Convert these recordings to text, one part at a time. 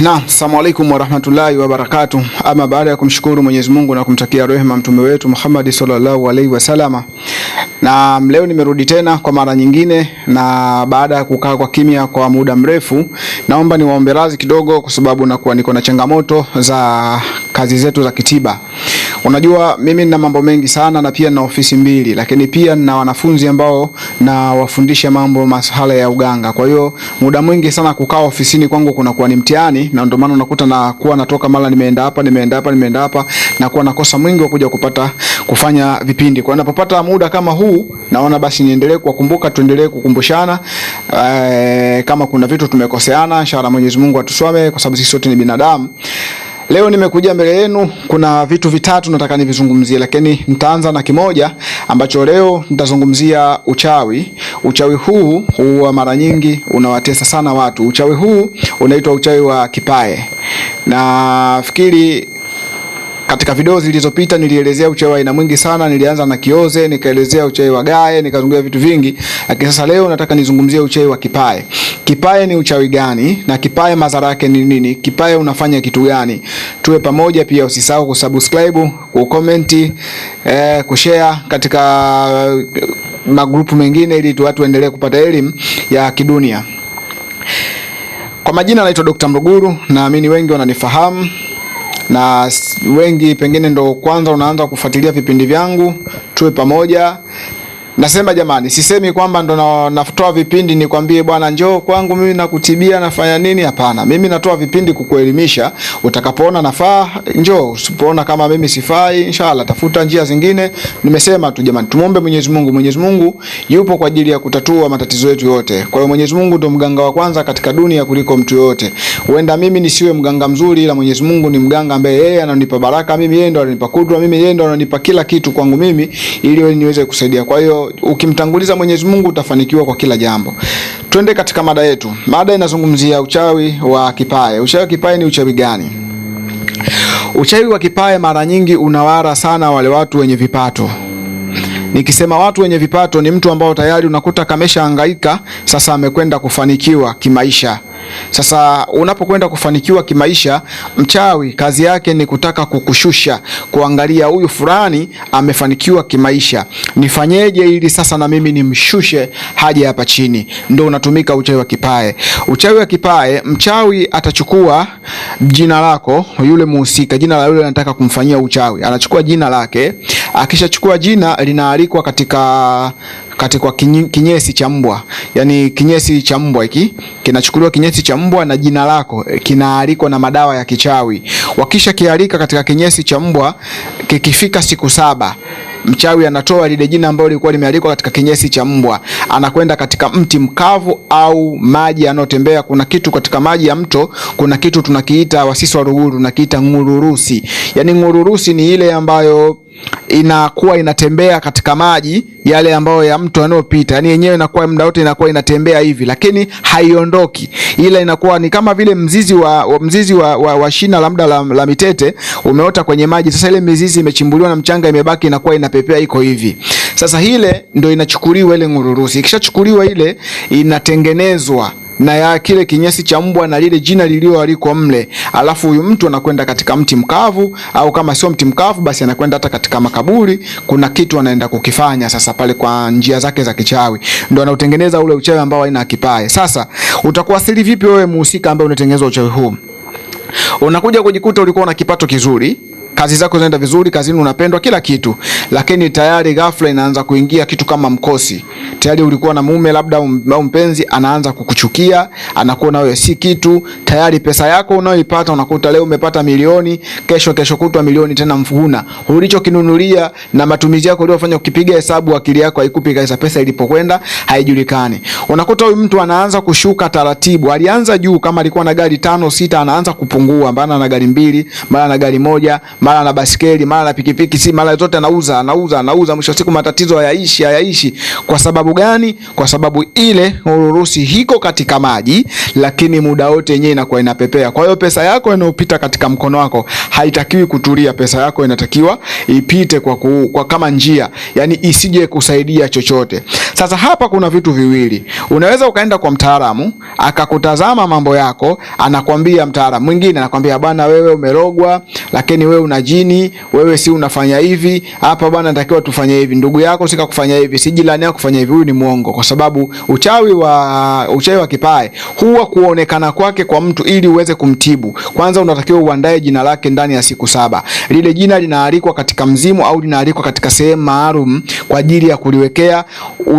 Naam, assalamu alaikum warahmatullahi wabarakatuh. Ama baada ya kumshukuru Mwenyezi Mungu na kumtakia rehema mtume wetu Muhammad sallallahu alaihi wasallam, na leo nimerudi tena kwa mara nyingine, na baada ya kukaa kwa kimya kwa muda mrefu, naomba niwaombe radhi kidogo, kwa sababu nakuwa niko na changamoto za kazi zetu za kitiba. Unajua mimi nina mambo mengi sana na pia nina ofisi mbili, lakini pia nina wanafunzi ambao nawafundisha mambo masuala ya uganga. Kwa hiyo muda mwingi sana kukaa ofisini kwangu kunakuwa ni mtihani, na ndio maana unakuta na kuwa natoka mara nimeenda hapa nimeenda hapa nimeenda hapa, na kuwa nakosa mwingi wa kuja kupata kufanya vipindi. Kwa ninapopata muda kama huu, naona basi niendelee kuwakumbuka, tuendelee kukumbushana e, kama kuna vitu tumekoseana, inshallah Mwenyezi Mungu atuswame, kwa sababu sisi sote ni binadamu. Leo nimekuja mbele yenu, kuna vitu vitatu nataka nivizungumzie, lakini nitaanza na kimoja ambacho leo nitazungumzia uchawi. Uchawi huu huwa mara nyingi unawatesa sana watu. Uchawi huu unaitwa uchawi wa kipae. Nafikiri katika video zilizopita nilielezea uchawi wa aina mwingi sana. Nilianza na kioze, nikaelezea uchawi wa gae, nikazungumzia vitu vingi, lakini sasa leo nataka nizungumzie uchawi wa kipae. Kipae ni uchawi gani na kipae madhara yake ni nini? Kipae unafanya kitu gani? Tuwe pamoja. Pia usisahau kusubscribe, kucomment, eh, kushare katika magrupu mengine ili watu waendelee kupata elimu ya kidunia. Kwa majina naitwa Dr. Mruguru, naamini wengi wananifahamu na wengi pengine ndo kwanza unaanza kufuatilia vipindi vyangu. Tuwe pamoja. Nasema jamani, sisemi kwamba ndo natoa vipindi nikwambie bwana njoo kwangu mimi nakutibia nafanya nini. Hapana, mimi natoa vipindi kukuelimisha. Utakapoona nafaa njoo, usipoona kama mimi sifai, inshallah tafuta njia zingine. Nimesema tu jamani, tumuombe Mwenyezi Mungu. Mwenyezi Mungu yupo kwa ajili ya kutatua matatizo yetu yote. Kwa hiyo Mwenyezi Mungu ndo mganga wa kwanza katika dunia kuliko mtu yote. Huenda mimi nisiwe mganga mzuri, ila Mwenyezi Mungu ni mganga ambaye yeye ananipa baraka mimi, yeye ndo ananipa kudra mimi, yeye ndo ananipa kila kitu kwangu mimi ili niweze kusaidia. Kwa hiyo ukimtanguliza Mwenyezi Mungu utafanikiwa kwa kila jambo. Twende katika mada yetu. Mada inazungumzia uchawi wa kipae. Uchawi wa kipae ni uchawi gani? Uchawi wa kipae mara nyingi unawara sana wale watu wenye vipato. Nikisema watu wenye vipato ni mtu ambao tayari unakuta kameshaangaika sasa amekwenda kufanikiwa kimaisha. Sasa unapokwenda kufanikiwa kimaisha, mchawi kazi yake ni kutaka kukushusha, kuangalia huyu fulani amefanikiwa kimaisha, nifanyeje ili sasa na mimi nimshushe haja hapa chini. Ndio unatumika uchawi wa kipae. Uchawi wa kipae, mchawi atachukua jina lako, yule muhusika, jina la yule anataka kumfanyia uchawi, anachukua jina lake. Akishachukua jina, linaalikwa katika katika kinyesi cha mbwa, yani kinyesi cha mbwa hiki kinachukuliwa, kinyesi cha mbwa na jina lako kinaalikwa na madawa ya kichawi. Wakisha kialika katika kinyesi cha mbwa, kikifika siku saba mchawi anatoa lile jina ambalo lilikuwa limealikwa katika kinyesi cha mbwa, anakwenda katika mti mkavu au maji yanayotembea. Kuna kitu katika maji ya mto, kuna kitu tunakiita wasisi wa Ruguru tunakiita ngururusi. Yani ngururusi ni ile ambayo inakuwa inatembea katika maji yale ambayo ya mto yanayopita, yani yenyewe inakuwa muda wote inakuwa inatembea hivi, lakini haiondoki, ila inakuwa ni kama vile mzizi wa, wa mzizi wa, wa, wa shina labda la, la mitete umeota kwenye maji. Sasa ile mizizi imechimbuliwa na mchanga, imebaki inakuwa inapepea, iko hivi. Sasa ile ndio inachukuliwa ile ngururusi. Ikishachukuliwa ile inatengenezwa na ya kile kinyesi cha mbwa na lile jina lilioalikwa mle, alafu huyu mtu anakwenda katika mti mkavu, au kama sio mti mkavu, basi anakwenda hata katika makaburi. Kuna kitu anaenda kukifanya sasa pale kwa njia zake za kichawi, ndo anautengeneza ule uchawi ambao haina kipaye. Sasa utakuasili vipi wewe muhusika ambaye unatengeneza uchawi huu? Unakuja kujikuta ulikuwa na kipato kizuri kazi zako zinaenda vizuri, kazini unapendwa, kila kitu, lakini tayari ghafla inaanza kuingia kitu kama mkosi. Tayari ulikuwa na mume labda au mpenzi, anaanza kukuchukia, anakuona wewe si kitu. Tayari pesa yako unayoipata unakuta leo umepata milioni, kesho kesho kutwa milioni tena mfuna. Ulichokinunulia na matumizi yako uliyofanya, ukipiga hesabu akili yako haikupi kabisa, pesa ilipokwenda haijulikani. Unakuta huyu mtu anaanza kushuka taratibu. Alianza juu, kama alikuwa na gari tano sita, anaanza kupungua, maana ana gari mbili, maana ana gari moja mara na basikeli, mara na pikipiki, si mara zote anauza, anauza, anauza, mwisho siku matatizo hayaishi, hayaishi. Kwa sababu gani? Kwa sababu ile urusi hiko katika maji, lakini muda wote yenyewe inakuwa inapepea. Kwa hiyo pesa yako inayopita katika mkono wako haitakiwi kutulia, pesa yako inatakiwa ipite kwa, ku, kwa kama njia, yani isije kusaidia chochote. Sasa hapa kuna vitu viwili, unaweza ukaenda kwa mtaalamu akakutazama mambo yako, anakwambia mtaalamu mwingine anakwambia bwana, wewe umerogwa, lakini wewe una jini, wewe si unafanya hivi hapa bwana, natakiwa tufanye hivi, ndugu yako sika kufanya hivi, si jirani yako kufanya hivi. Huyu ni muongo, kwa sababu uchawi wa uchawi wa kipae huwa kuonekana kwake kwa mtu ili uweze kumtibu. Kwanza unatakiwa uandae jina lake ndani ya siku saba. Lile jina linaalikwa katika mzimu au linaalikwa katika sehemu maalum kwa ajili ya kuliwekea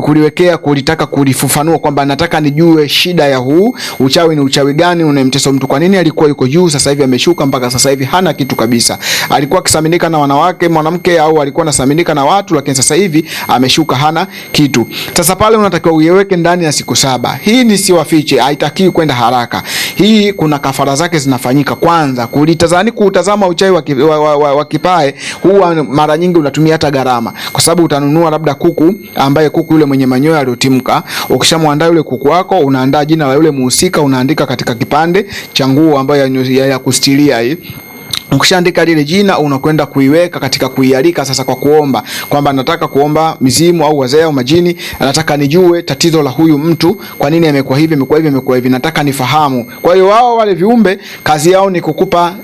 kuliwekea kulitaka kulifufanua kwamba nataka nijue shida ya huu uchawi ni uchawi gani unamtesa mtu. Kwa nini alikuwa yuko juu, sasa hivi ameshuka, mpaka sasa hivi hana kitu kabisa. Alikuwa akisaminika na wanawake mwanamke, au alikuwa anasaminika na watu, lakini sasa hivi ameshuka, hana kitu. Sasa pale unatakiwa uiweke ndani ya siku saba. Hii ni siwafiche, haitakiwi kwenda haraka. Hii kuna kafara zake zinafanyika. Kwanza kulitazani kuutazama uchawi wa, wa, wa, wa, wa kipae, huwa mara nyingi unatumia hata gharama, kwa sababu utanunua labda kuku ambaye kuku yule mwenye manyoya aliyotimka. Ukishamwandaa yule kuku wako, unaandaa jina la yule muhusika, unaandika katika kipande cha nguo ambayo ya, ya kustilia hii Ukishaandika lile jina unakwenda kuiweka katika kuialika sasa, kwa kuomba kwamba nataka kuomba mizimu au wazee au majini, nataka nijue tatizo la huyu mtu, kwa nini amekuwa hivi, amekuwa hivi, amekuwa hivi, nataka nifahamu. Kwa hiyo wao wale viumbe kazi yao ni kukupa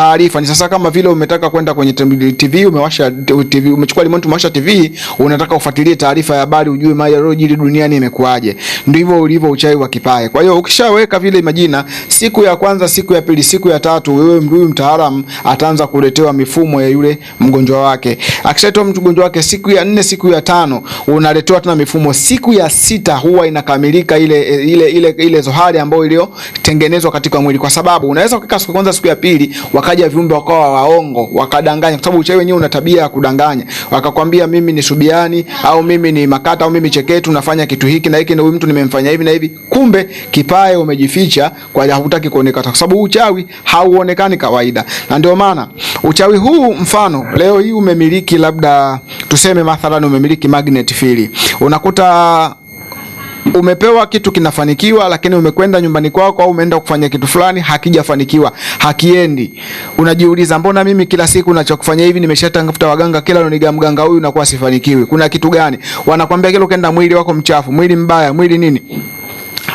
taarifa. Ni sasa kama vile umetaka kwenda kwenye TV, umewasha TV, umechukua remote, umewasha TV, unataka ufuatilie taarifa ya habari, ujue mambo yaliyojiri duniani imekuaje. Ndivyo ulivyo uchawi wa kipaye. Kwa hiyo ukishaweka vile majina, siku ya kwanza, siku ya pili, siku ya tatu, wewe huyu mtaalamu ataanza kuletewa mifumo ya yule mgonjwa wake. Akishatoa mgonjwa wake siku ya nne, siku ya tano, unaletewa tena mifumo. Siku ya sita huwa inakamilika ile ile ile ile zohari ambayo iliyotengenezwa katika mwili, kwa sababu unaweza kukaa siku ya kwanza, siku ya pili wakaja viumbe wakawa waongo wakadanganya, kwa sababu uchawi wenyewe una tabia ya kudanganya. Wakakwambia mimi ni Subiani au mimi ni Makata au mimi Cheketu, nafanya kitu hiki na hiki, na huyu mtu nimemfanya hivi na hivi, kumbe kipae umejificha kwa hutaki kuonekana, kwa sababu uchawi hauonekani kawaida. Na ndio maana uchawi huu, mfano leo hii umemiliki labda tuseme mathalan umemiliki magnet field, unakuta umepewa kitu kinafanikiwa, lakini umekwenda nyumbani kwako au umeenda kufanya kitu fulani hakijafanikiwa, hakiendi. Unajiuliza, mbona mimi kila siku nachokufanya hivi, nimeshatafuta waganga, kila noniga mganga huyu nakuwa sifanikiwi, kuna kitu gani? Wanakwambia kile ukaenda, mwili wako mchafu, mwili mbaya, mwili nini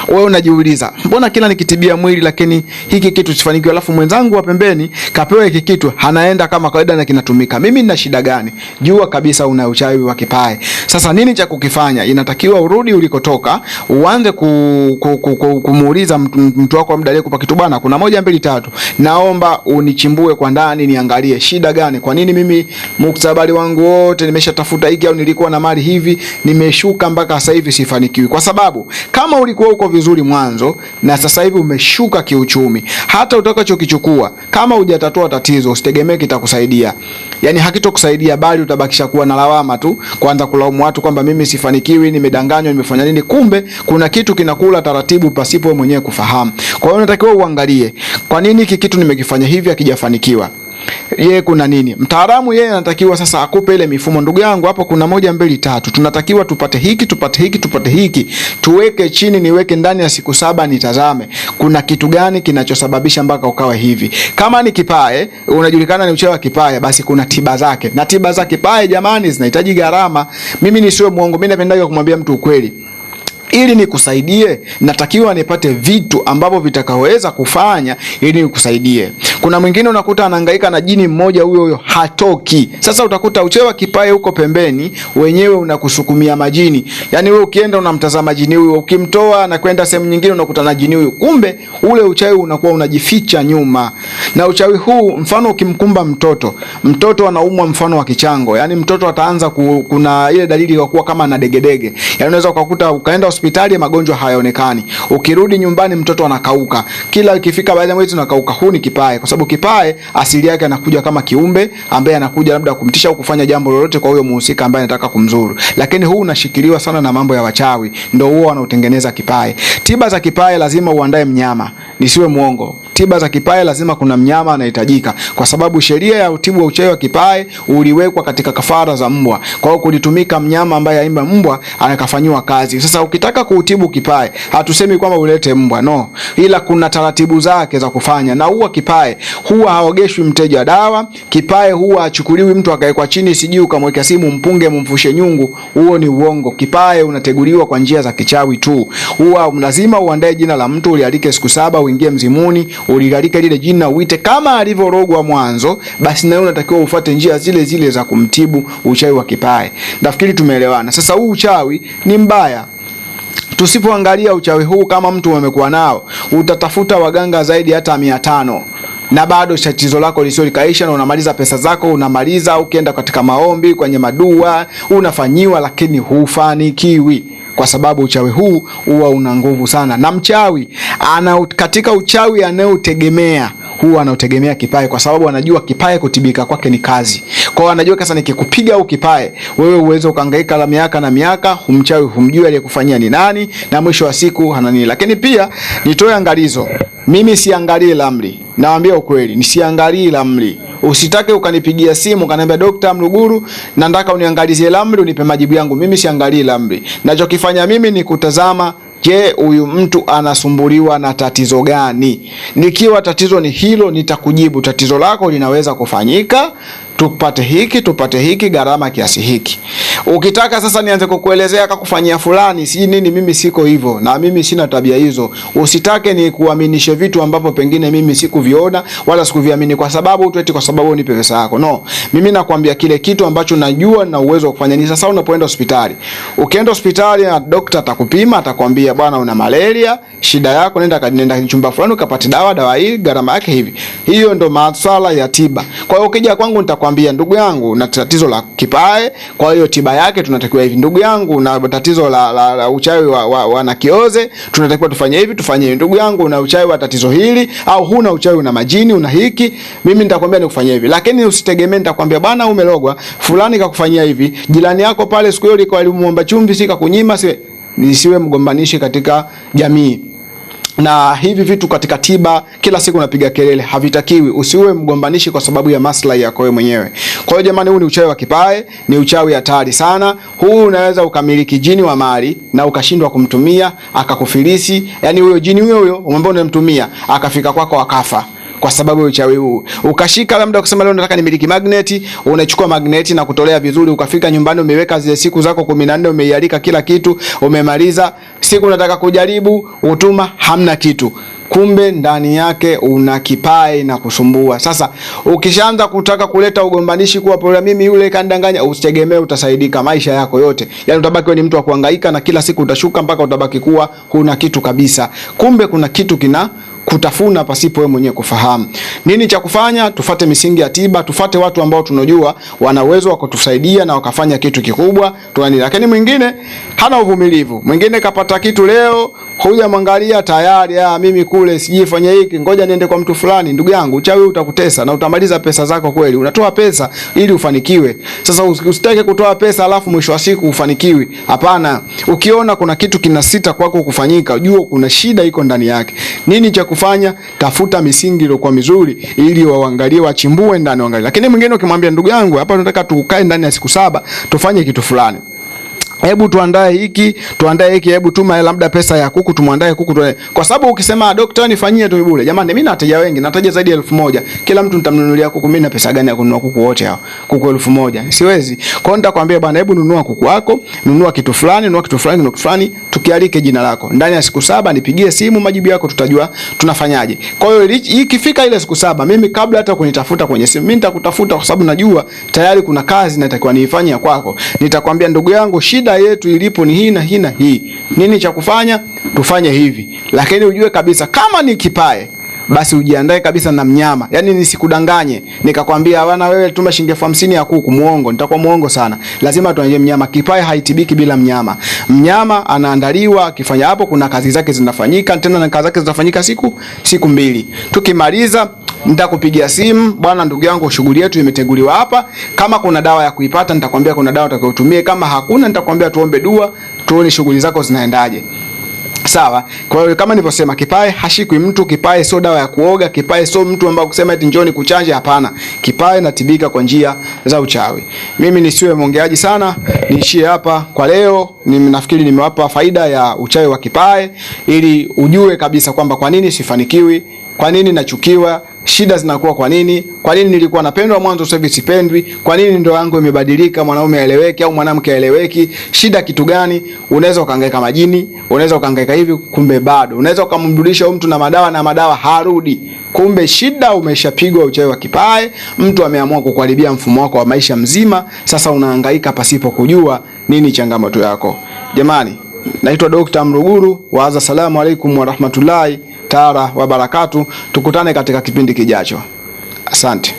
wewe unajiuliza mbona kila nikitibia mwili lakini hiki kitu sifanikiwi, alafu mwenzangu wa pembeni kapewa hiki kitu anaenda kama kawaida na kinatumika. Mimi nina shida gani? Jua kabisa una uchawi wa kipae. Sasa nini cha kukifanya? Inatakiwa urudi ulikotoka, uanze ku, ku, ku, ku, kumuuliza mtu, mtu wako muda aliyekupa kitu, bwana, kuna moja mbili tatu, naomba unichimbue kwa ndani, niangalie shida gani, kwa nini mimi muktabari wangu wote nimeshatafuta hiki au nilikuwa na mali hivi, nimeshuka mpaka sasa hivi sifanikiwi, kwa sababu kama ulikuwa uko vizuri mwanzo na sasa hivi umeshuka kiuchumi, hata utakachokichukua kama hujatatua tatizo usitegemee kitakusaidia. Yani hakitokusaidia, bali utabakisha kuwa na lawama tu, kwanza kulaumu watu kwamba mimi sifanikiwi, nimedanganywa, nimefanya nini. Kumbe kuna kitu kinakula taratibu pasipo mwenyewe kufahamu. Kwa hiyo unatakiwa uangalie, kwa nini hiki kitu nimekifanya hivi hakijafanikiwa yeye kuna nini? Mtaalamu yeye anatakiwa sasa akupe ile mifumo. Ndugu yangu, hapo kuna moja mbili tatu, tunatakiwa tupate hiki tupate hiki tupate hiki, tuweke chini, niweke ndani ya siku saba, nitazame kuna kitu gani kinachosababisha mpaka ukawa hivi. Kama ni kipae, unajulikana ni uchawi wa kipae, basi kuna tiba zake, na tiba za kipae jamani, zinahitaji gharama. Mimi nisiwe muongo, mimi napendaga kumwambia mtu ukweli ili nikusaidie natakiwa nipate vitu ambavyo vitakaweza kufanya ili nikusaidie. Kuna mwingine unakuta anahangaika na jini mmoja huyo huyo hatoki. Sasa utakuta uchewa kipae huko pembeni, wenyewe unakusukumia majini. Yani wewe ukienda unamtazama jini huyo, ukimtoa na kwenda sehemu nyingine unakuta na jini huyo, kumbe ule uchawi unakuwa unajificha nyuma. Na uchawi huu, mfano ukimkumba mtoto, mtoto anaumwa mfano wa kichango, yani mtoto ataanza ku, kuna ile dalili ya kuwa kama na degedege, yani unaweza ukakuta ukaenda hospitali magonjwa hayaonekani, ukirudi nyumbani mtoto anakauka, kila ikifika baada ya mwezi unakauka. Huu ni kipae, kwa sababu kipae asili yake anakuja kama kiumbe ambaye anakuja labda kumtisha au kufanya jambo lolote kwa huyo muhusika ambaye anataka kumzuru, lakini huu unashikiliwa sana na mambo ya wachawi, ndio huo wanaotengeneza kipae. Tiba za kipae lazima uandae mnyama, nisiwe muongo tiba za kipae lazima kuna mnyama anahitajika, kwa sababu sheria ya utibu wa uchawi wa kipae uliwekwa katika kafara za mbwa. Kwa hiyo kulitumika mnyama ambaye aimba mbwa anakafanyiwa kazi. Sasa ukitaka kuutibu kipae, hatusemi kwamba ulete mbwa no, ila kuna taratibu zake za kufanya. Na huwa kipae huwa haogeshwi mteja dawa. Kipae huwa achukuliwi mtu akawekwa chini, sijui ukamweka simu mpunge mumfushe nyungu. Huo ni uongo. Kipae unateguliwa kwa njia za kichawi tu. Huwa lazima uandae jina la mtu, ulialike siku saba, uingie mzimuni, ulialike lile jina, uite kama alivyorogwa mwanzo, basi na unatakiwa ufuate njia zile zile za kumtibu uchawi wa kipae. Nafikiri tumeelewana. Sasa huu uchawi ni mbaya. Tusipoangalia uchawi huu kama mtu amekuwa nao, utatafuta waganga zaidi hata mia tano na bado tatizo lako lisio likaisha, na unamaliza pesa zako, unamaliza ukienda katika maombi, kwenye madua unafanyiwa, lakini hufanikiwi kwa sababu uchawi huu huwa una nguvu sana, na mchawi ana katika uchawi anayotegemea huwa anautegemea kipae, kwa sababu anajua kipae kutibika kwake ni kazi. Kwa hiyo anajua sasa, nikikupiga au kipae, wewe uweze ukahangaika la miaka na miaka, humchawi humjui aliyekufanyia ni nani, na mwisho wa siku hana nini. Lakini pia nitoe angalizo, mimi siangalii ramli, nawaambia ukweli, nisiangalii ramli. Usitake ukanipigia simu ukaniambia Dokta Mluguru, nataka uniangalizie lamri unipe majibu yangu. Mimi siangalii lamri, Nachokifanya mimi ni kutazama Je, huyu mtu anasumbuliwa na tatizo gani? Nikiwa tatizo ni hilo, nitakujibu tatizo lako linaweza kufanyika, tupate hiki tupate hiki, gharama kiasi hiki. Ukitaka sasa nianze kukuelezea kakufanyia fulani si nini, mimi siko hivyo, na mimi sina tabia hizo. Usitake ni kuaminishe vitu ambavyo pengine mimi sikuviona wala sikuviamini, kwa sababu tu eti kwa sababu unipe pesa yako. No, mimi nakwambia kile kitu ambacho najua na uwezo wa kufanya. Ni sasa unapoenda hospitali, ukienda hospitali na daktari atakupima, atakwambia bwana, una malaria, shida yako, nenda nenda chumba fulani ukapate dawa, dawa hii gharama yake hivi. Hiyo ndo masuala ya tiba. Kwa hiyo ukija kwangu nitakwambia, ndugu yangu, na tatizo la kipae, kwa hiyo tiba yake tunatakiwa hivi. Ndugu yangu, na tatizo la, la, la uchawi wa, wa, wa na kioze, tunatakiwa tufanye hivi tufanye hivi. Ndugu yangu, una uchawi wa tatizo hili au huna uchawi, una majini, una hiki, mimi nitakwambia nikufanyie hivi, lakini usitegemee nitakwambia bwana, umelogwa fulani kakufanyia hivi. Jirani yako pale siku hiyo liko alimuomba chumvi, si kakunyima, si nisiwe mgombanishi katika jamii na hivi vitu katika tiba kila siku unapiga kelele, havitakiwi. Usiwe mgombanishi kwa sababu ya maslahi yako wewe mwenyewe. Kwa hiyo jamani, huu ni uchawi wa kipae, ni uchawi hatari sana. Huu unaweza ukamiliki jini wa mali na ukashindwa kumtumia akakufilisi, yani huyo jini huyo huyo umwambia unamtumia akafika kwako akafa kwa sababu ya uchawi huu. Ukashika labda ukasema leo nataka nimiliki magneti, unachukua magneti na kutolea vizuri, ukafika nyumbani umeweka zile siku zako 14 umeialika kila kitu, umemaliza. Siku unataka kujaribu, utuma hamna kitu. Kumbe ndani yake una kipai na kusumbua. Sasa ukishaanza kutaka kuleta ugombanishi kuwa pole, mimi yule kandanganya, usitegemee utasaidika maisha yako yote. Yaani utabaki ni mtu wa kuhangaika na kila siku utashuka mpaka utabaki kuwa huna kitu kabisa. Kumbe kuna kitu kina kutafuna pasipo wewe mwenyewe kufahamu. Nini cha kufanya? Tufate misingi ya tiba, tufate watu ambao tunajua wana uwezo wa kutusaidia na wakafanya kitu kikubwa tuani. Lakini mwingine hana uvumilivu, mwingine kapata kitu leo, huja mwangalia tayari, ah, mimi kule sijifanya hiki, ngoja niende kwa mtu fulani. Ndugu yangu, uchawi utakutesa na utamaliza pesa zako kweli. Unatoa pesa ili ufanikiwe. Sasa usitake kutoa pesa alafu mwisho wa siku ufanikiwi. Hapana. Ukiona kuna kitu kinasita kwako kufanyika, jua kuna shida iko ndani yake. Nini cha kufanya? Tafuta misingi iliyokuwa mizuri ili waangalie, wachimbue ndani waangalie. Lakini mwingine ukimwambia, ndugu yangu, hapa tunataka tukae ndani ya siku saba tufanye kitu fulani hebu tuandae hiki tuandae hiki, hebu tuma labda pesa ya kuku, tumwandae kuku tuandae. Kwa sababu ukisema daktari nifanyie tu bure, jamani, mimi na wengi, nataja zaidi ya elfu moja kila mtu nitamnunulia kuku. Mimi na pesa gani ya kununua kuku wote hao? Kuku elfu moja siwezi. Kwa hiyo nitakwambia bwana, hebu nunua kuku wako, nunua kitu fulani, nunua kitu fulani, nunua kitu fulani, tukialike jina lako ndani ya siku saba, nipigie simu, majibu yako tutajua tunafanyaje. Kwa hiyo ikifika ile siku saba, mimi kabla hata kunitafuta kwenye simu, mimi nitakutafuta kwa sababu najua tayari kuna kazi natakiwa niifanye kwako. Nitakwambia ndugu yangu, shida yetu ilipo ni hii na hii na hii. Nini cha kufanya? Tufanye hivi. Lakini ujue kabisa kama ni kipae basi ujiandae kabisa na mnyama. Yaani nisikudanganye nikakwambia bwana, wewe tuma shilingi elfu hamsini ya kuku. Muongo, nitakuwa muongo sana. Lazima tuanje mnyama. Kipae haitibiki bila mnyama. Mnyama anaandaliwa, akifanya hapo kuna kazi zake zinafanyika, tena na kazi zake zinafanyika siku siku mbili. Tukimaliza nitakupigia simu, bwana, ndugu yangu, shughuli yetu imeteguliwa hapa. Kama kuna dawa ya kuipata, nitakwambia kuna dawa utakayotumia. Kama hakuna, nitakwambia tuombe dua, tuone shughuli zako zinaendaje. Sawa. Kwa hiyo kama nilivyosema, kipae hashikwi mtu. Kipae sio dawa ya kuoga. Kipae sio mtu ambaye kusema eti njoni kuchanje. Hapana, kipae natibika kwa njia za uchawi. Mimi nisiwe mwongeaji sana, niishie hapa kwa leo. Nafikiri nimewapa faida ya uchawi wa kipae, ili ujue kabisa kwamba kwa nini sifanikiwi, kwa nini nachukiwa shida zinakuwa kwa nini? Kwa nini nilikuwa napendwa mwanzo sasa hivi sipendwi? Kwa nini ndoa yangu imebadilika, mwanaume aeleweki au mwanamke aeleweki? Shida kitu gani? Unaweza ukahangaika majini, unaweza ukahangaika hivi, kumbe bado unaweza ukamrudisha mtu na madawa na madawa harudi, kumbe shida umeshapigwa uchawi wa kipae. Mtu ameamua kukuharibia mfumo wako wa maisha mzima, sasa unahangaika pasipo kujua nini changamoto yako. Jamani, naitwa Dr. Mruguru wa salamu alaikum warahmatullahi taala wa barakatu. Tukutane katika kipindi kijacho. Asante.